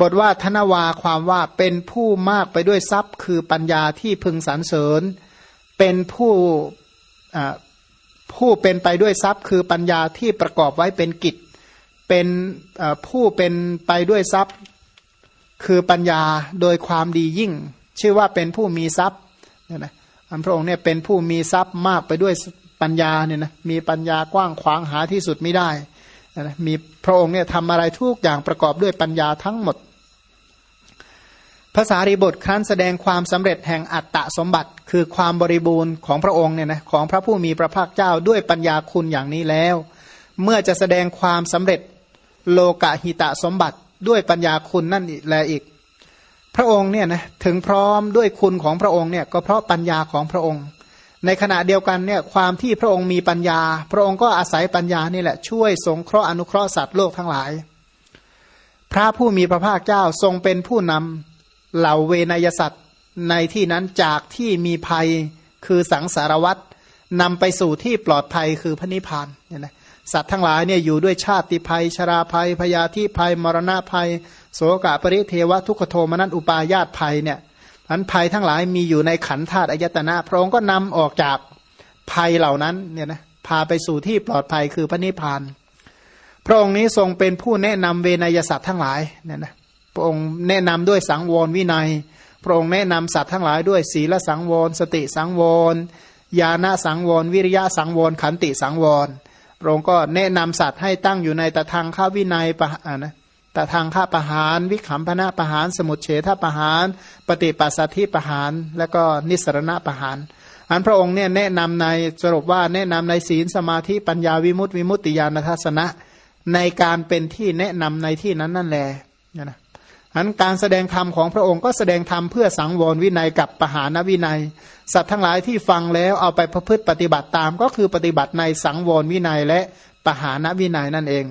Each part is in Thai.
บทว่าธนวาความว่าเป็นผู้มากไปด้วยทรัพย์ คือปัญญาที่พึงสรรเสริญ เป็นผู้ผู้เป็นไปด้วยทรัพย์ คือปัญญาที่ประกอบไว้เป็นกิจ เป็นผู้เป็นไปด้วยทรัพย์ คือปัญญาโดยความดียิ่ง ชื่อว่าเป็นผู้มีทรัพย์เนี่ยนะอันพระองค์เนี่ยเป็นผู้มีทรัพย์มากไปด้วยปัญญาเนี่ยนะมีปัญญากว้างขวางหาที่สุดไม่ได้ นะมีพระองค์เนี่ยทำอะไรทุกอย่างประกอบด้วยปัญญาทั้งหมดภาษารีบทครั้นแสดงความสำเร็จแห่งอัตตะสมบัติ คือความบริบูรณ์ของพระองค์เนี่ยนะของพระผู้มีพระภาคเจ้าด้วยปัญญาคุณอย่างนี้แล้ว เมื่อจะแสดงความสำเร็จโลกะหิตะสมบัติด้วยปัญญาคุณนั่นแลอีก พระองค์เนี่ยนะถึงพร้อมด้วยคุณของพระองค์เนี่ยก็เพราะปัญญาของพระองค์ ในขณะเดียวกันเนี่ยความที่พระองค์มีปัญญา พระองค์ก็อาศัยปัญญานี่แหละช่วยสงเคราะห์อนุเคราะห์สัตว์โลกทั้งหลาย พระผู้มีพระภาคเจ้าทรงเป็นผู้นำเหล่าเวนยสัตว์ในที่นั้นจากที่มีภัยคือสังสารวัตรนำไปสู่ที่ปลอดภัยคือพระนิพพานเนี่ยนะสัตว์ทั้งหลายเนี่ยอยู่ด้วยชาติภัย ชราภัยพยาธิภัย มรณะภัย โสกะปริเทวทุกขโทมนันอุปาญาตภัยเนี่ย อันภัยทั้งหลายมีอยู่ในขันธาตุอายตนะพระองค์ก็นำออกจากภัยเหล่านั้นเนี่ยนะพาไปสู่ที่ปลอดภัยคือพระนิพพาน พระองค์นี้ทรงเป็นผู้แนะนำเวนยสัตว์ทั้งหลายเนี่ยนะพระองค์แนะนำด้วยสังวรวินัย พระองค์แนะนำสัตว์ทั้งหลายด้วยศีลสังวร สติสังวรญาณสังวร วิริยะสังวร ขันติสังวร พระองค์ก็แนะนำสัตว์ให้ตั้งอยู่ในตะทางข้าวินัยปะนะ ตะทางข้าประหาร วิขำพนะประหาร สมุทเฉทประหาร ปฏิปัสสธิประหาร และก็นิสรณะประหารอันพระองค์เนี่ยแนะนำในสรุปว่าแนะนำในศีลสมาธิปัญญาวิมุตติวิมุตติญาณทัศนะ ในการเป็นที่แนะนำในที่นั้นนั่นแหละนะอันการแสดงธรรมของพระองค์ก็แสดงธรรมเพื่อสังวรวินัยกับปหานวินัย สัตว์ทั้งหลายที่ฟังแล้วเอาไปประพฤติปฏิบัติตาม ก็คือปฏิบัติในสังวรวินัยและปหานวินัยนั่นเอง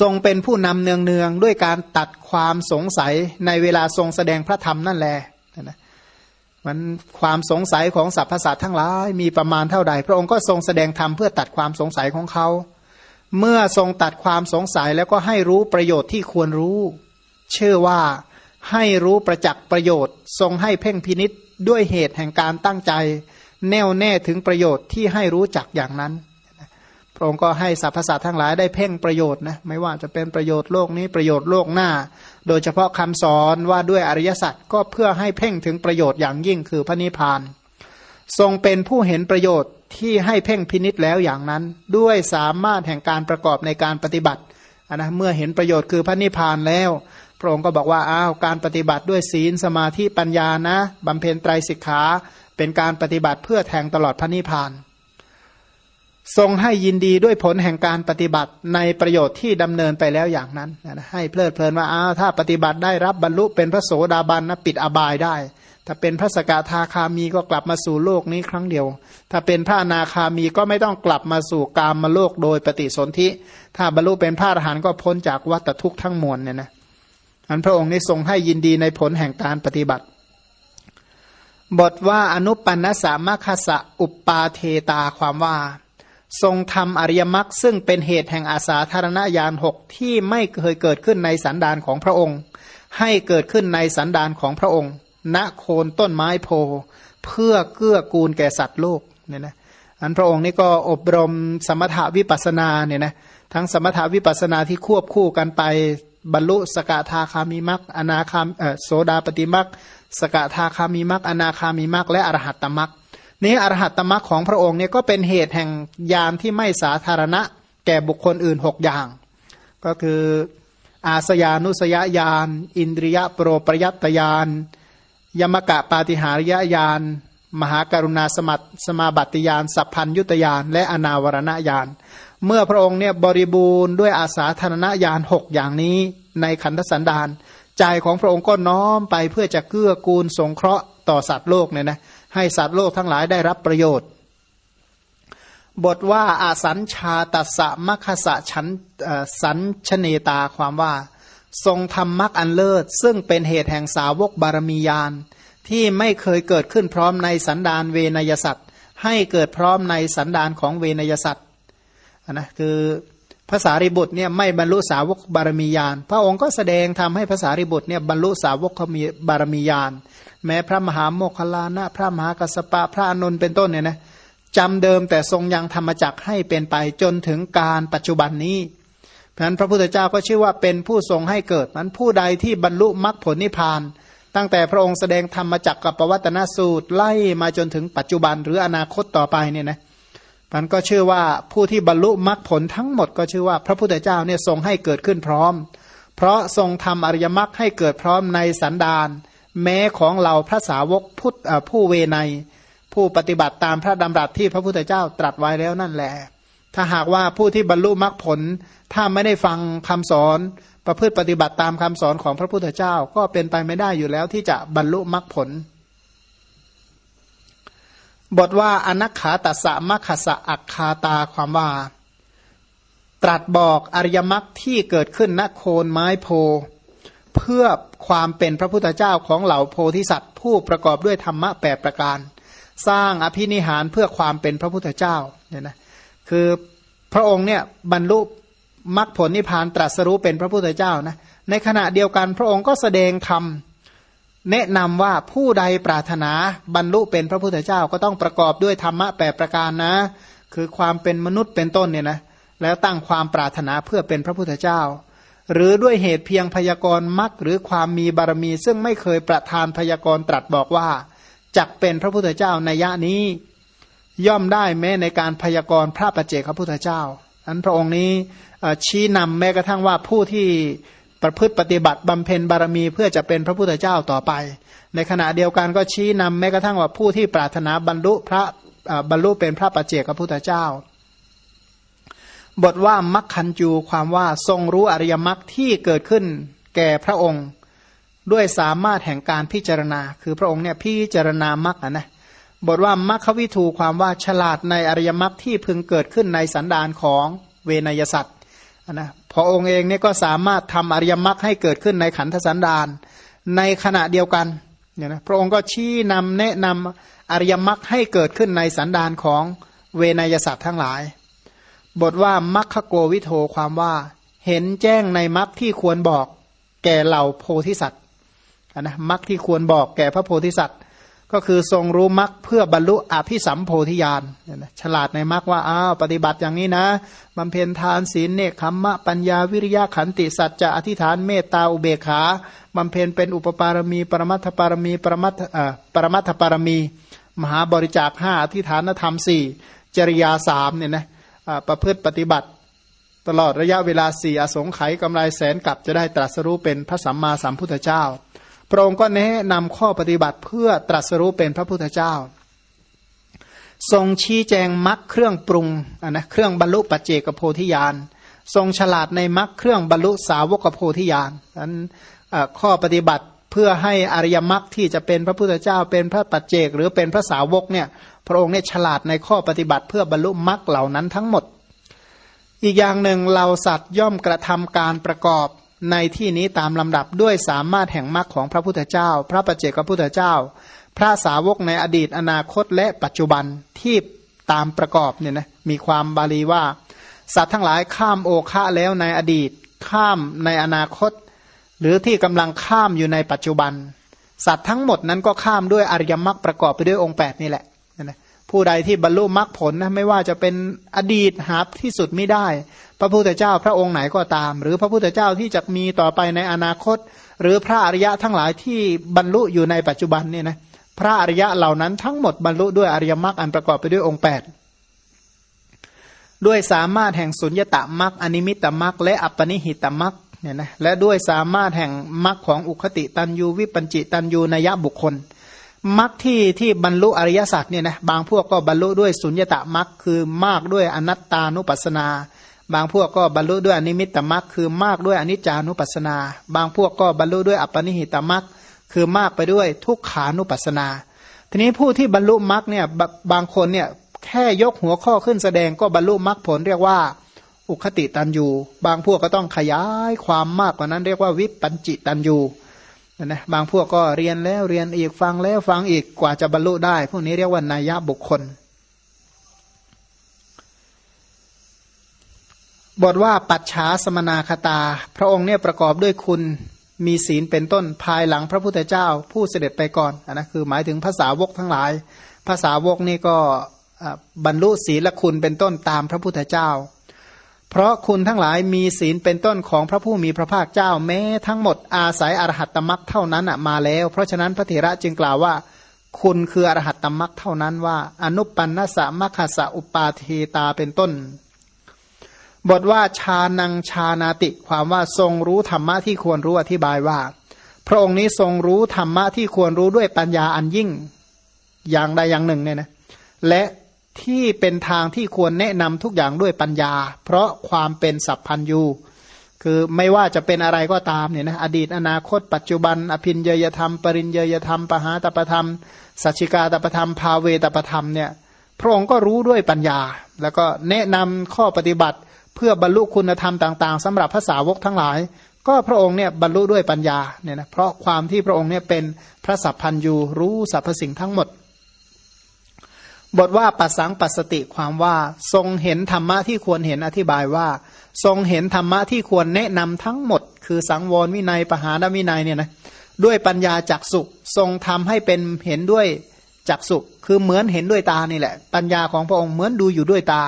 ทรงเป็นผู้นำเนืองเนืองด้วยการตัดความสงสัยในเวลาทรงแสดงพระธรรมนั่นแหละนะมันความสงสัยของสรรพสัตว์ทั้งหลายมีประมาณเท่าใด พระองค์ก็ทรงแสดงธรรมเพื่อตัดความสงสัยของเขา เมื่อทรงตัดความสงสัยแล้วก็ให้รู้ประโยชน์ที่ควรรู้ เชื่อว่าให้รู้ประจักษ์ประโยชน์ ทรงให้เพ่งพินิษด้วยเหตุแห่งการตั้งใจ แน่วแน่ถึงประโยชน์ที่ให้รู้จักอย่างนั้น พระองค์ก็ให้สรรพสัตว์ทั้งหลายได้เพ่งประโยชน์นะไม่ว่าจะเป็นประโยชน์โลกนี้ประโยชน์โลกหน้า โดยเฉพาะคำสอนว่าด้วยอริยสัจก็เพื่อให้เพ่งถึงประโยชน์อย่างยิ่งคือพระนิพพาน ทรงเป็นผู้เห็นประโยชน์ที่ให้เพ่งพินิษแล้วอย่างนั้น ด้วยสามารถแห่งการประกอบในการปฏิบัตินะเมื่อเห็นประโยชน์คือพระนิพพานแล้วพระองค์ก็บอกว่าอ้าวการปฏิบัติด้วยศีลสมาธิปัญญานะบำเพ็ญไตรสิกขาเป็นการปฏิบัติเพื่อแทงตลอดพระนิพพาน ทรงให้ยินดีด้วยผลแห่งการปฏิบัติในประโยชน์ที่ดำเนินไปแล้วอย่างนั้นนะให้เพลิดเพลินว่าอ้าวถ้าปฏิบัติได้รับบรรลุเป็นพระโสดาบันนะปิดอบายได้ ถ้าเป็นพระสกทาคามีก็กลับมาสู่โลกนี้ครั้งเดียว ถ้าเป็นพระนาคามีก็ไม่ต้องกลับมาสู่กามมาโลกโดยปฏิสนธิ ถ้าบรรลุเป็นพระอรหันต์ก็พ้นจากวัฏทุกข์ทั้งมวลเนี่ยนะอันพระองค์นี้ทรงให้ยินดีในผลแห่งการปฏิบัติ บทว่าอนุปันนสามคสะอุปปาเทตาความว่า ทรงทำอริยมรรคซึ่งเป็นเหตุแห่งอาสาธารณญาณหกที่ไม่เคยเกิดขึ้นในสันดานของพระองค์ ให้เกิดขึ้นในสันดานของพระองค์ ณโคนต้นไม้โพ เพื่อเกื้อกูลแก่สัตว์โลกเนี่ยนะอันพระองค์นี่ก็อบรมสมถาวิปัสนาเนี่ยนะทั้งสมถาวิปัสนาที่ควบคู่กันไปบรรลุสกทาคามีมักอนาคามโสดาปฏิมักสกทาคามีมักอนาคามีมักและอรหัตตมัก นี้อรหัตตมักของพระองค์เนี่ยก็เป็นเหตุแห่งยานที่ไม่สาธารณะ แก่บุคคลอื่นหกอย่าง ก็คืออาสยานุสยญาณอินทรียโปรปรยัตยานยมกะปาติหาริยญาณมหาการุณาสมัตสมาบัติญาณสัพพัญยุตญาณและอนาวรณญาณเมื่อพระองค์เนี่ยบริบูรณ์ด้วยอาสาธารณญาณหกอย่างนี้ในขันธสันดานใจของพระองค์ก็น้อมไปเพื่อจะเกื้อกูลสงเคราะห์ต่อสัตว์โลกเนี่ยนะ ให้สัตว์โลกทั้งหลายได้รับประโยชน์ บทว่าอาสัญชาตัสะมัคสะฉันสัญชเนตาความว่า ทรงทำมรรคอันเลิศ ซึ่งเป็นเหตุแห่งสาวกบารมียาน ที่ไม่เคยเกิดขึ้นพร้อมในสันดานเวนยสัตว์ ให้เกิดพร้อมในสันดานของเวนยสัตว์นะคือ ภาษาริบุตรเนี่ยไม่บรรลุสาวกบารมีญาณพระองค์ก็แสดงทำให้ภาษาริบุตรเนี่ยบรรลุสาวกมีบารมีญาณแม้พระมหาโมคคลานะ พระมหากัสปะพระอนุนเป็นต้นเนี่ยนะจำเดิมแต่ทรงยังธรรมจักให้เป็นไปจนถึงการปัจจุบันนี้เพราะนั้นพระพุทธเจ้าก็ชื่อว่าเป็นผู้ทรงให้เกิดนั้นผู้ใดที่บรรลุมรรคผลนิพพาน ตั้งแต่พระองค์แสดงธรรมจักกับปวัตนสูตรไล่มาจนถึงปัจจุบันหรืออนาคตต่อไปเนี่ยนะ มันก็ชื่อว่าผู้ที่บรรลุมรรคผลทั้งหมดก็ชื่อว่า พระพุทธเจ้าเนี่ยทรงให้เกิดขึ้นพร้อม เพราะทรงทำอริยมรรคให้เกิดพร้อมในสันดานแม้ของเราพระสาวกพุทธผู้เวไนผู้ปฏิบัติตามพระดำรัสที่พระพุทธเจ้าตรัสไว้แล้วนั่นแหละถ้าหากว่าผู้ที่บรรลุมรรคผล ถ้าไม่ได้ฟังคำสอนประพฤติปฏิบัติตามคำสอนของพระพุทธเจ้าก็เป็นไปไม่ได้อยู่แล้วที่จะบรรลุมรรคผล บทว่าอนักขาตัสสะมัคสะอักคาตาความว่า ตรัสบอกอริยมรรคที่เกิดขึ้นณโคนไม้โพ เพื่อความเป็นพระพุทธเจ้าของเหล่าโพธิสัตว์ ผู้ประกอบด้วยธรรมะแปดประการ สร้างอภินิหารเพื่อความเป็นพระพุทธเจ้าเนี่ยนะคือพระองค์เนี่ยบรรลุมรรคผลนิพพานตรัสรู้เป็นพระพุทธเจ้านะในขณะเดียวกันพระองค์ก็แสดงธรรม แนะนำว่าผู้ใดปรารถนาบรรลุเป็นพระพุทธเจ้าก็ต้องประกอบด้วยธรรมะแปประการนะ คือความเป็นมนุษย์เป็นต้นเนี่ยนะแล้วตั้งความปรารถนาเพื่อเป็นพระพุทธเจ้า หรือด้วยเหตุเพียงพยากรณ์มรรคหรือความมีบารมี ซึ่งไม่เคยประทานพยากรณ์ตรัสบอกว่าจักเป็นพระพุทธเจ้าในยะนี้ ย่อมได้แม้ในการพยากรณ์พระประเจกพระพุทธเจ้าอันพระองค์นี้ชี้นำแม้กระทั่งว่าผู้ที่ ประพฤติปฏิบัติบำเพ็ญบารมีเพื่อจะเป็นพระพุทธเจ้าต่อไป ในขณะเดียวกันก็ชี้นำแม้กระทั่งว่าผู้ที่ปรารถนาบรรลุพระบรรลุเป็นพระประเจกพระพุทธเจ้า บทว่ามัคคันจูความว่าทรงรู้อริยมรรคที่เกิดขึ้นแก่พระองค์ ด้วยสามารถแห่งการพิจารณา คือพระองค์เนี่ยพิจารณามรรคนะบทว่ามรรควิทูความว่าฉลาดในอริยมรรคที่พึงเกิดขึ้นในสันดานของเวนยสัตว์นะ พอองค์เองเนี่ยก็สามารถทำอริยมรรคให้เกิดขึ้นในขันธสันดานในขณะเดียวกันเนี่ยนะพระองค์ก็ชี้นำแนะนำอริยมรรคให้เกิดขึ้นในสันดานของเวนยสัตว์ทั้งหลาย บทว่ามัคคโกวิโทความว่าเห็นแจ้งในมรรคที่ควรบอกแก่เหล่าโพธิสัตว์นะมรรคที่ควรบอกแก่พระโพธิสัตว์ ก็คือทรงรู้มรรคเพื่อบรรลุอภิสัมโพธิญาณฉลาดในมรรคว่าอ้าวปฏิบัติอย่างนี้นะบำเพ็ญทานศีลเนคขมมะปัญญาวิริยะขันติสัจจะอธิษฐานเมตตาอุเบกขาบำเพ็ญเป็นอุปปารมี ปรมัตถปารมี ปรมัตถปรมัตถปารมี มหาบริจาคห้าอธิษฐานธรรมสี่จริยาสามเนี่ยนะประพฤติปฏิบัติ ตลอดระยะเวลาสี่อสงไขยกำไรแสนกับจะได้ตรัสรู้เป็นพระสัมมาสัมพุทธเจ้า พระองค์ก็แนะนำข้อปฏิบัติเพื่อตรัสรู้เป็นพระพุทธเจ้า ทรงชี้แจงมรรคเครื่องปรุงนะเครื่องบรรลุปัจเจกโพธิญาณทรงฉลาดในมรรคเครื่องบรรลุสาวกโพธิญาณนั้นข้อปฏิบัติเพื่อให้อริยมรรคที่จะเป็นพระพุทธเจ้า เป็นพระปัจเจก หรือเป็นพระสาวกเนี่ยพระองค์เนี่ยฉลาดในข้อปฏิบัติเพื่อบรรลุมรรคเหล่านั้นทั้งหมด อีกอย่างหนึ่งเราสัตว์ย่อมกระทำการประกอบ ในที่นี้ตามลำดับด้วยสามารถแห่งมรรคของพระพุทธเจ้า พระปัจเจกพระพุทธเจ้า พระสาวกในอดีตอนาคตและปัจจุบันที่ตามประกอบเนี่ยนะมีความบาลีว่า สัตว์ทั้งหลายข้ามโอคะแล้วในอดีต ข้ามในอนาคต หรือที่กำลังข้ามอยู่ในปัจจุบัน สัตว์ทั้งหมดนั้นก็ข้ามด้วยอริยมรรคประกอบไปด้วยองค์8นี่แหละ ผู้ใดที่บรรลุมรรคผลนะไม่ว่าจะเป็นอดีตหาที่สุดไม่ได้ พระพุทธเจ้าพระองค์ไหนก็ตาม หรือพระพุทธเจ้าที่จะมีต่อไปในอนาคต หรือพระอริยะทั้งหลายที่บรรลุอยู่ในปัจจุบันเนี่ยนะพระอริยะเหล่านั้นทั้งหมดบรรลุด้วยอริยมรรคอันประกอบไปด้วยองค์ 8 ด้วยสามารถแห่งสุญญตมรรคอนิมิตมรรคและอัปปนิหิตมรรคเนี่ยนะและด้วยสามารถแห่งมรรคของอุคติตันยูวิปัญจิตันยูนยบุคคล มรรคที่ที่บรรลุอริยสัจเนี่ยนะบางพวกก็บรรลุด้วยสุญญตามรรคคือมากด้วยอนัตตานุปัสนา บางพวกก็บรรลุด้วยอนิมิตตมรรคคือมากด้วยอนิจจานุปัสสนา บางพวกก็บรรลุด้วยอัปปณิหิตมรรคคือมากไปด้วยทุกขานุปัสสนา ทีนี้ผู้ที่บรรลุมรรคเนี่ยบางคนเนี่ยแค่ยกหัวข้อขึ้นแสดงก็บรรลุมรรคผลเรียกว่าอุคฆฏิตัญญูบางพวกก็ต้องขยายความมากกว่านั้นเรียกว่าวิปัญจิตัญญู นะบางพวกก็เรียนแล้วเรียนอีกฟังแล้วฟังอีกกว่าจะบรรลุได้ พวกนี้เรียกว่าเนยยบุคคล บทว่าปัจฉาสมนาคตา พระองค์เนี่ยประกอบด้วยคุณมีศีลเป็นต้นภายหลังพระพุทธเจ้าผู้เสด็จไปก่อนอนนะคือหมายถึงภาษาวกทั้งหลาย ภาษาวกนี่ก็บรรลุศีลคุณเป็นต้นตามพระพุทธเจ้า เพราะคุณทั้งหลายมีศีลเป็นต้นของพระผู้มีพระภาคเจ้าแม้ทั้งหมดอาศัยอรหัตตมรักเท่านั้นมาแล้ว เพราะฉะนั้นพระเถระจึงกล่าวว่า คุณคืออรหัตตมรักเท่านั้นว่า อนุปันนสะมัคคสะอุปาเทตาเป็นต้น บทว่าชานังชานาติความว่าทรงรู้ธรรมะที่ควรรู้อธิบายว่า พระองค์นี้ทรงรู้ธรรมะที่ควรรู้ด้วยปัญญาอันยิ่ง อย่างใดอย่างหนึ่งเนี่ยนะและ ที่เป็นทางที่ควรแนะนำทุกอย่างด้วยปัญญา เพราะความเป็นสัพพัญยูคือไม่ว่าจะเป็นอะไรก็ตามเนี่ยนะอดีตอนาคต ปัจจุบัน อภินเยยธรรม ปริญเยยธรรม ปหาตประธรรม สัจจิกาตประธรรม ภาเวตประธรรมเนี่ยพระองค์ก็รู้ด้วยปัญญา แล้วก็แนะนำข้อปฏิบัติเพื่อบรรลุคุณธรรมต่าง ๆสำหรับภาษาวกทั้งหลาย ก็พระองค์เนี่ยบรรลุด้วยปัญญาเนี่ยนะเพราะความที่พระองค์เนี่ยเป็นพระสัพพันยูรู้สรรพสิ่งทั้งหมด บทว่าปัสสังปัสติความว่า ทรงเห็นธรรมะที่ควรเห็นอธิบายว่า ทรงเห็นธรรมะที่ควรแนะนำทั้งหมด คือสังวรวินัยปหานวินัยเนี่ยนะด้วยปัญญาจักสุทรงทำให้เป็นเห็นด้วยจักสุคือเหมือนเห็นด้วยตานี่แหละ ปัญญาของพระองค์เหมือนดูอยู่ด้วยตา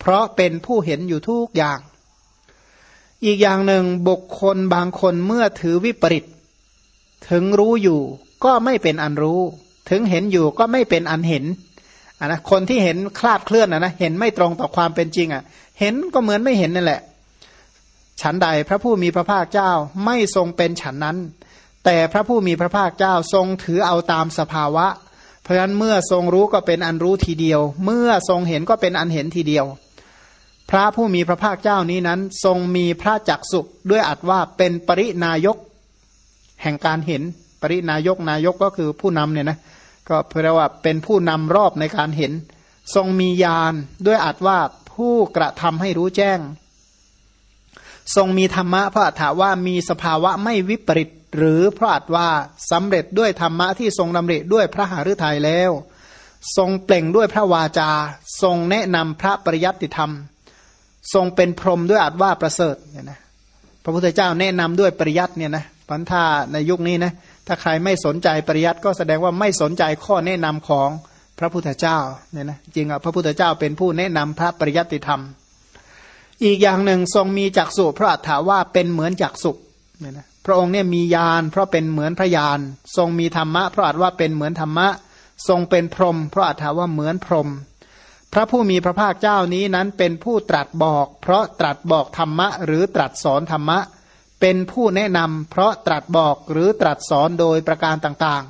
เพราะเป็นผู้เห็นอยู่ทุกอย่าง อีกอย่างหนึ่งบุคคลบางคนเมื่อถือวิปริตถึงรู้อยู่ก็ไม่เป็นอันรู้ ถึงเห็นอยู่ก็ไม่เป็นอันเห็น อะนะคนที่เห็นคลาดเคลื่อนอะนะเห็นไม่ตรงต่อความเป็นจริงอะ เห็นก็เหมือนไม่เห็นนั่นแหละ ฉันใดพระผู้มีพระภาคเจ้าไม่ทรงเป็นฉันนั้น แต่พระผู้มีพระภาคเจ้าทรงถือเอาตามสภาวะ เพราะฉะนั้นเมื่อทรงรู้ก็เป็นอันรู้ทีเดียว เมื่อทรงเห็นก็เป็นอันเห็นทีเดียว พระผู้มีพระภาคเจ้านี้นั้น ทรงมีพระจักสุด้วยอัดว่าเป็นปรินายกแห่งการเห็น ปรินายกนายกก็คือผู้นำเนี่ยนะ ก็แปลว่าเป็นผู้นำรอบในการเห็น ทรงมีญาณด้วยอัดว่าผู้กระทำให้รู้แจ้ง ทรงมีธรรมะพระอัฏฐาว่ามีสภาวะไม่วิปริตหรือพระอัฏว่าสำเร็จด้วยธรรมะที่ทรงดำริด้วยพระหฤทัยแล้ว ทรงเปล่งด้วยพระวาจา ทรงแนะนำพระปริยัติธรรม ทรงเป็นพรหมด้วยอัดว่าประเสริฐเนี่ยนะพระพุทธเจ้าแนะนำด้วยปริยัติเนี่ยนะพันธาในยุคนี้นะ ถ้าใครไม่สนใจปริยัติก็แสดงว่าไม่สนใจข้อแนะนำของพระพุทธเจ้าเนี่ยนะจริงอะพระพุทธเจ้าเป็นผู้แนะนำพระปริยัติธรรม อีกอย่างหนึ่งทรงมีจักสุพระอัฏฐาว่าเป็นเหมือนจักสุเนี่ยนะพระองค์เนี่ยมียานเพราะเป็นเหมือนพระยาน ทรงมีธรรมะ เพราะอัฏว่าเป็นเหมือนธรรมะ ทรงเป็นพรหมเพราะอัฏฐาว่าเหมือนพรหมพระผู้มีพระภาคเจ้านี้นั้นเป็นผู้ตรัสบอก เพราะตรัสบอกธรรมะ หรือตรัสสอนธรรมะ เป็นผู้แนะนำเพราะตรัสบอกหรือตรัสสอนโดยประการต่าง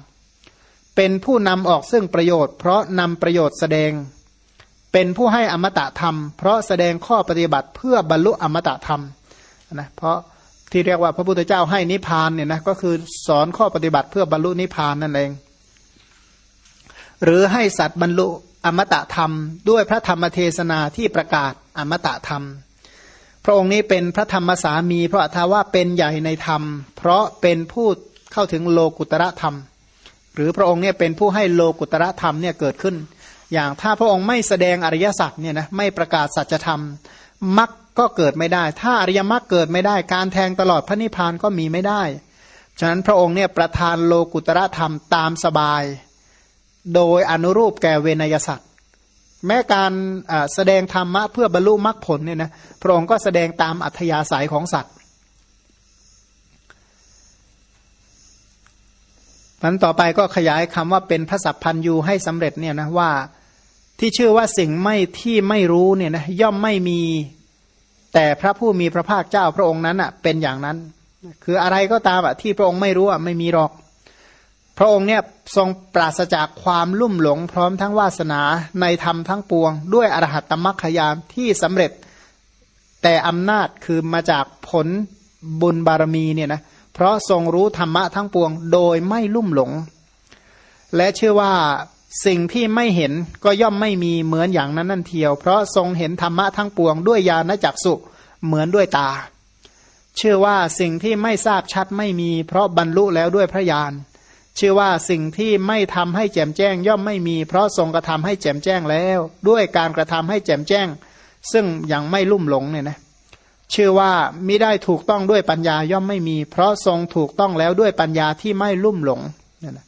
ๆ เป็นผู้นำออกซึ่งประโยชน์เพราะนำประโยชน์แสดง เป็นผู้ให้อมตะธรรม เพราะแสดงข้อปฏิบัติเพื่อบรรลุอมตะธรรมนะเพราะที่เรียกว่าพระพุทธเจ้าให้นิพพานเนี่ยนะก็คือสอนข้อปฏิบัติเพื่อบรรลุนิพพานนั่นเอง หรือให้สัตว์บรรลุอมตะธรรม ด้วยพระธรรมเทศนาที่ประกาศอมตะธรรม พระองค์นี้เป็นพระธรรมสามี เพราะท้าว่าเป็นใหญ่ในธรรม เพราะเป็นผู้เข้าถึงโลกุตระธรรม หรือพระองค์เนี่ยเป็นผู้ให้โลกุตระธรรมเนี่ยเกิดขึ้น อย่างถ้าพระองค์ไม่แสดงอริยสัจเนี่ยนะไม่ประกาศสัจธรรมมรรคก็เกิดไม่ได้ ถ้าอริยมรรคเกิดไม่ได้ การแทงตลอดพระนิพพานก็มีไม่ได้ ฉะนั้นพระองค์เนี่ยประทานโลกุตระธรรมตามสบาย โดยอนุรูปแก่เวนยสัตว แม้การแสดงธรรมะเพื่อบรรลุมรรคผลเนี่ยนะพระองค์ก็แสดงตามอัธยาศัยของสัตว์มันต่อไปก็ขยายคำว่าเป็นพระสัพพันยูให้สำเร็จเนี่ยนะว่าที่ชื่อว่าสิ่งไม่ที่ไม่รู้เนี่ยนะย่อมไม่มี แต่พระผู้มีพระภาคเจ้าพระองค์นั้นอะเป็นอย่างนั้น คืออะไรก็ตามอะที่พระองค์ไม่รู้อะไม่มีหรอก พระองค์เนี่ยทรงปราศจากความลุ่มหลงพร้อมทั้งวาสนาในธรรมทั้งปวง ด้วยอรหัตตมัคคยามที่สำเร็จ แต่อำนาจคือมาจากผลบุญบารมีเนี่ยนะเพราะทรงรู้ธรรมะทั้งปวง โดยไม่ลุ่มหลง และเชื่อว่าสิ่งที่ไม่เห็นก็ย่อมไม่มีเหมือนอย่างนั้นนั่นเทียว เพราะทรงเห็นธรรมะทั้งปวง ด้วยญาณจักสุเหมือนด้วยตา เชื่อว่าสิ่งที่ไม่ทราบชัดไม่มี เพราะบรรลุแล้วด้วยพระญาณ ชื่อว่าสิ่งที่ไม่ทำให้แจ่มแจ้งย่อมไม่มี เพราะทรงกระทำให้แจ่มแจ้งแล้ว ด้วยการกระทำให้แจ่มแจ้ง ซึ่งยังไม่ลุ่มหลงเนี่ยนะชื่อว่ามิได้ถูกต้องด้วยปัญญาย่อมไม่มี เพราะทรงถูกต้องแล้วด้วยปัญญาที่ไม่ลุ่มหลงเนี่ยนะ